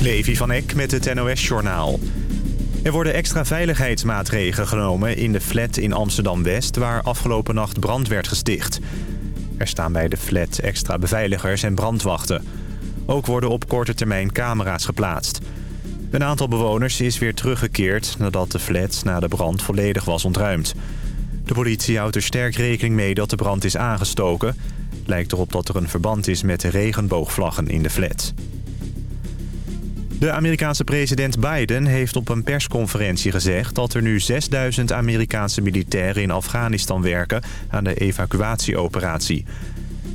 Levi van Eck met het NOS-journaal. Er worden extra veiligheidsmaatregelen genomen in de flat in Amsterdam-West... waar afgelopen nacht brand werd gesticht. Er staan bij de flat extra beveiligers en brandwachten. Ook worden op korte termijn camera's geplaatst. Een aantal bewoners is weer teruggekeerd... nadat de flat na de brand volledig was ontruimd. De politie houdt er sterk rekening mee dat de brand is aangestoken. Lijkt erop dat er een verband is met de regenboogvlaggen in de flat. De Amerikaanse president Biden heeft op een persconferentie gezegd... dat er nu 6000 Amerikaanse militairen in Afghanistan werken aan de evacuatieoperatie.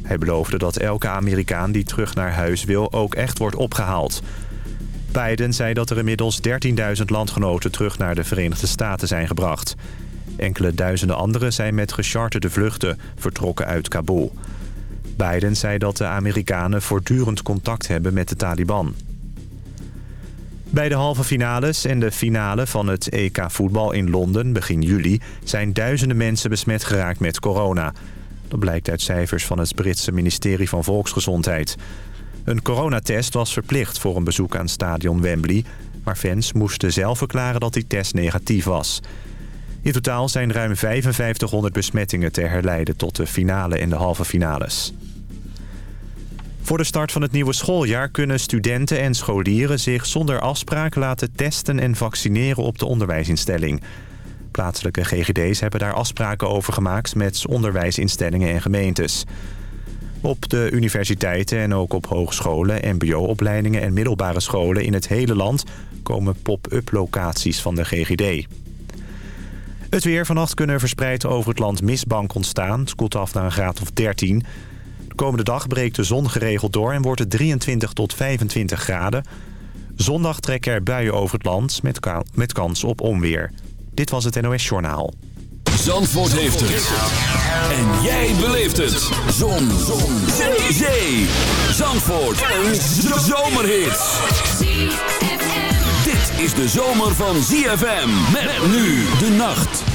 Hij beloofde dat elke Amerikaan die terug naar huis wil ook echt wordt opgehaald. Biden zei dat er inmiddels 13.000 landgenoten terug naar de Verenigde Staten zijn gebracht. Enkele duizenden anderen zijn met gecharterde vluchten vertrokken uit Kabul. Biden zei dat de Amerikanen voortdurend contact hebben met de Taliban. Bij de halve finales en de finale van het EK voetbal in Londen begin juli... zijn duizenden mensen besmet geraakt met corona. Dat blijkt uit cijfers van het Britse ministerie van Volksgezondheid. Een coronatest was verplicht voor een bezoek aan stadion Wembley... maar fans moesten zelf verklaren dat die test negatief was. In totaal zijn ruim 5500 besmettingen te herleiden tot de finale en de halve finales. Voor de start van het nieuwe schooljaar kunnen studenten en scholieren zich zonder afspraak laten testen en vaccineren op de onderwijsinstelling. Plaatselijke GGD's hebben daar afspraken over gemaakt met onderwijsinstellingen en gemeentes. Op de universiteiten en ook op hogescholen, mbo-opleidingen en middelbare scholen in het hele land komen pop-up locaties van de GGD. Het weer vannacht kunnen verspreid over het land mistbank ontstaan. Het koelt af naar een graad of 13. De komende dag breekt de zon geregeld door en wordt het 23 tot 25 graden. Zondag trekken er buien over het land met, met kans op onweer. Dit was het NOS Journaal. Zandvoort heeft het. En jij beleeft het. Zon. zon. Zee. Zee. Zandvoort. Een zomerhit. Dit is de zomer van ZFM. Met nu de nacht.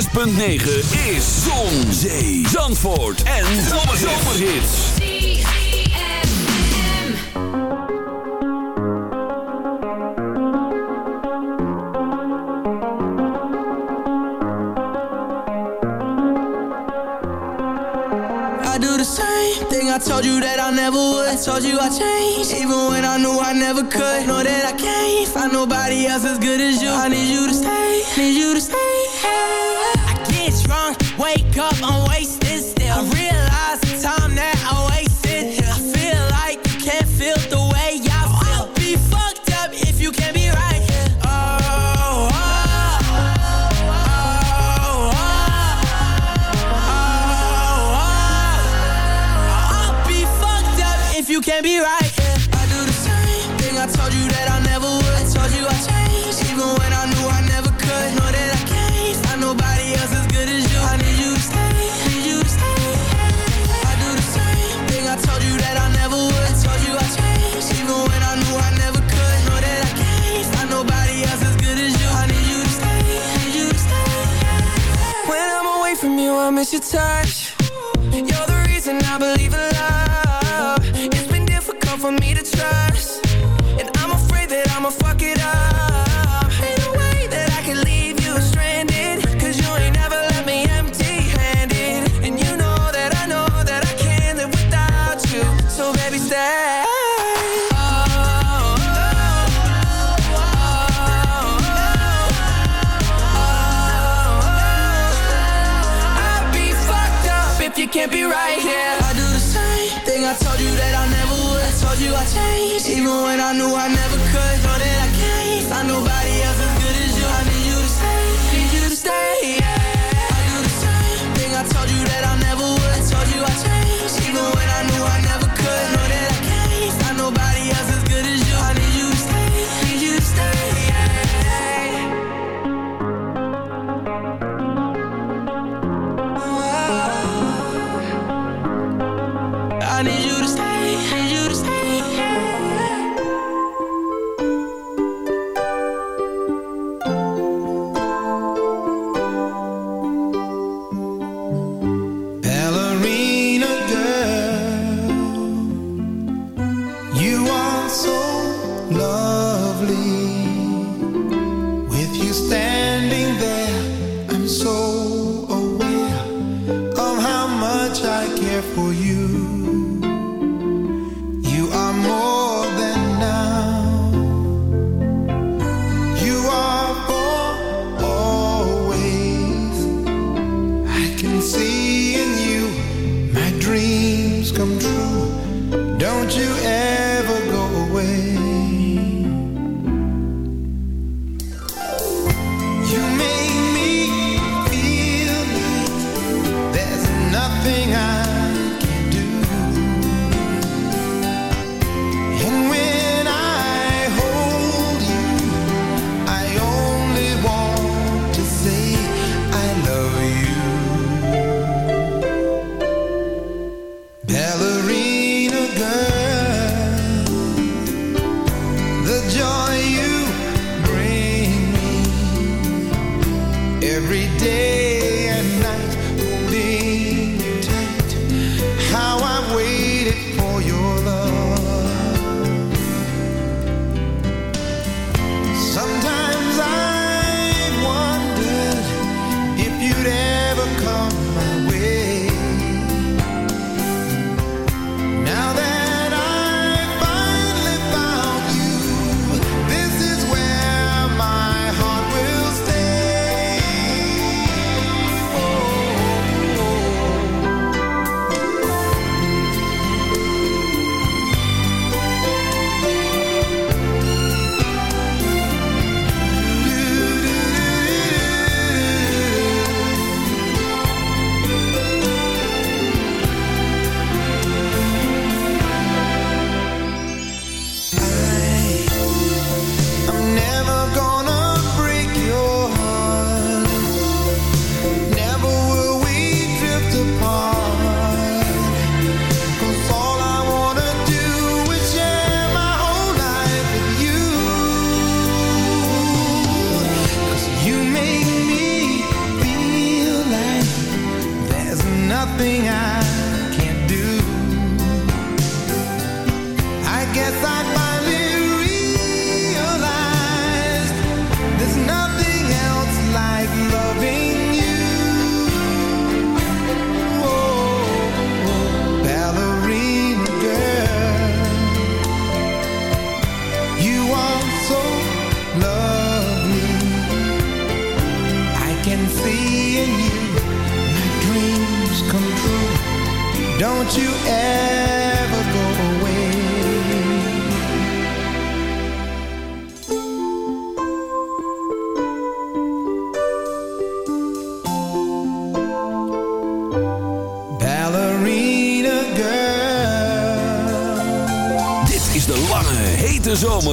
106.9 is Zon, Zee, Zandvoort en Zomerhits. I do the same thing I told you that I never would. I told you I changed, even when I knew I never could.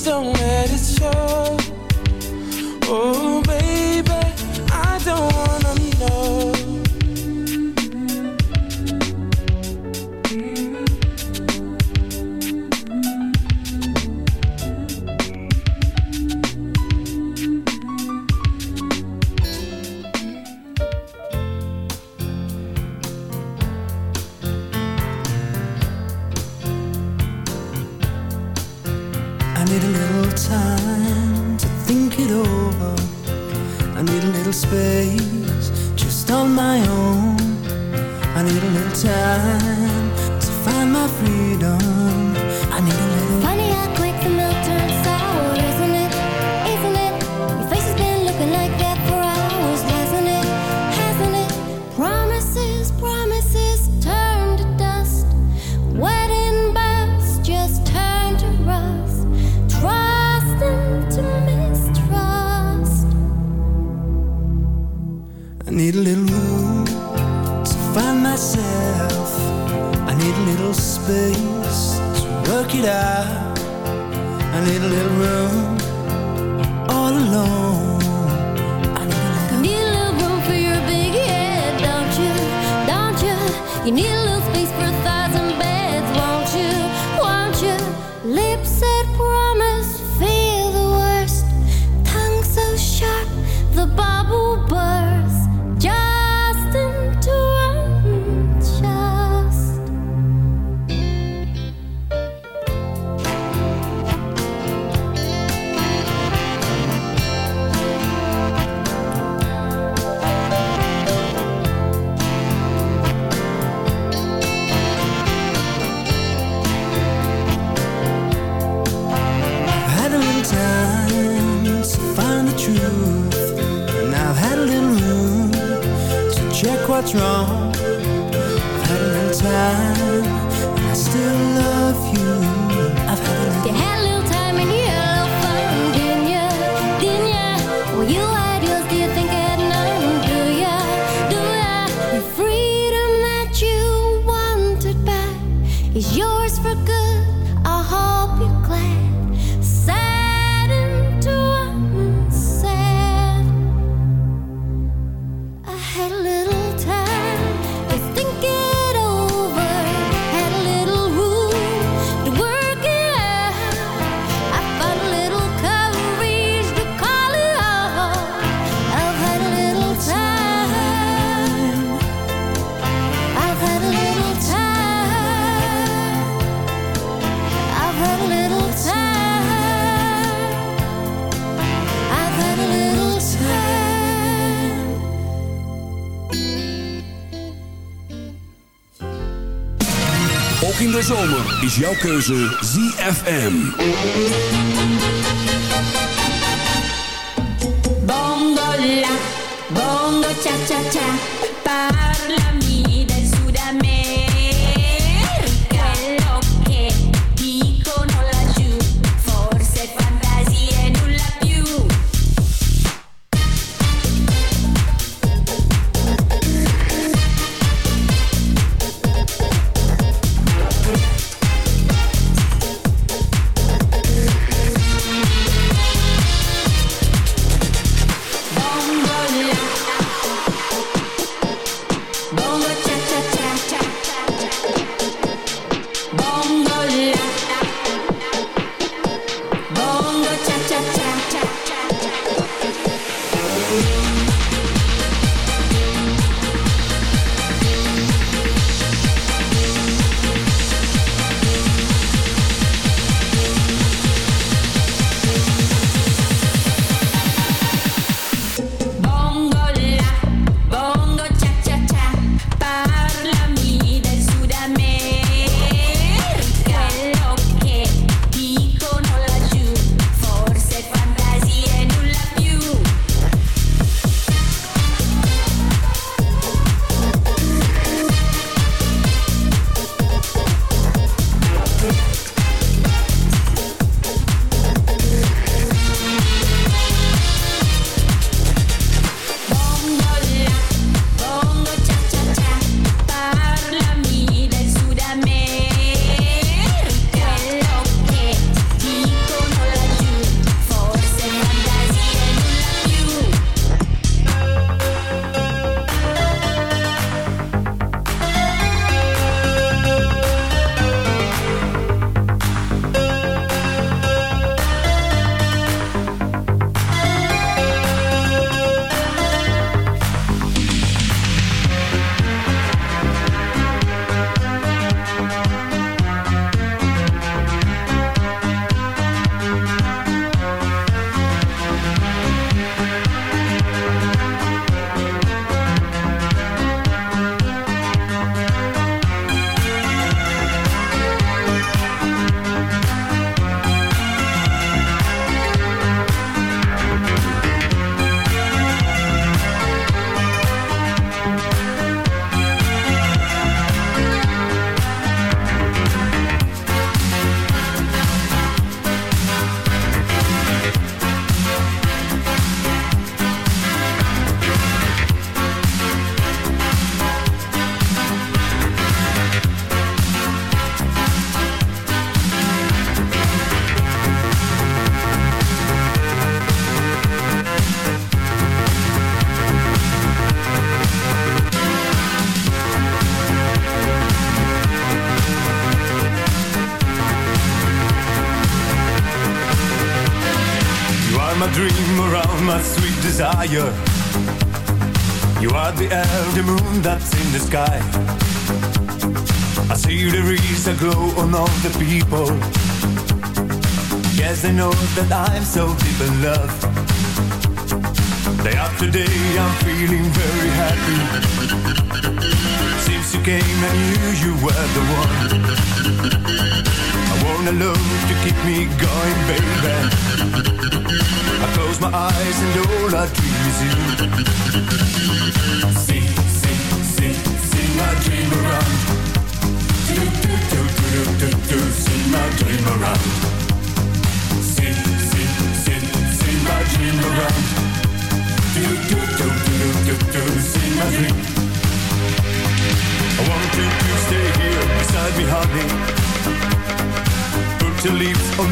Please don't let it show. Oh, is jouw keuze ZFM. So deep in love. Day after day, I'm feeling very happy. Since you came, I knew you were the one. I want a love to keep me going, baby. I close my eyes and all I dream is you. See, see, see, see my dream around.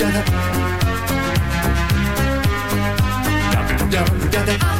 da da da da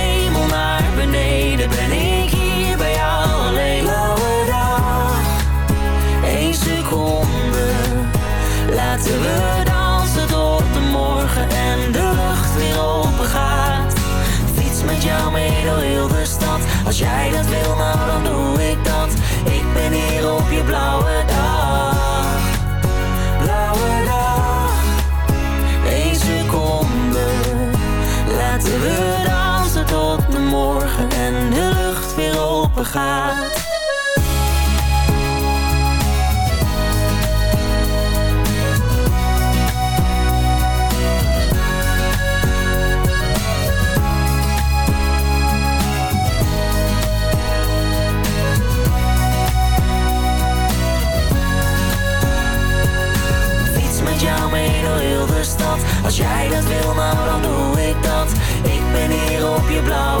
de stad. Als jij dat wil, nou dan doe ik dat. Ik ben hier op je blauwe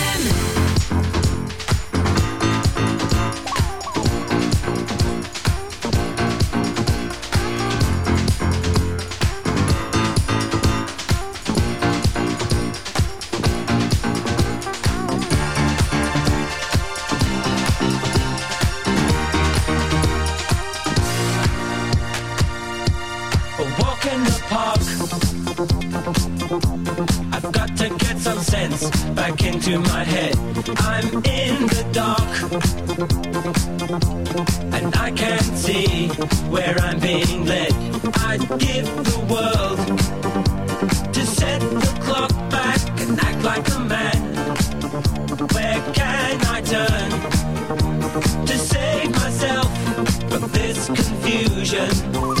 I'd give the world to set the clock back and act like a man. Where can I turn to save myself from this confusion?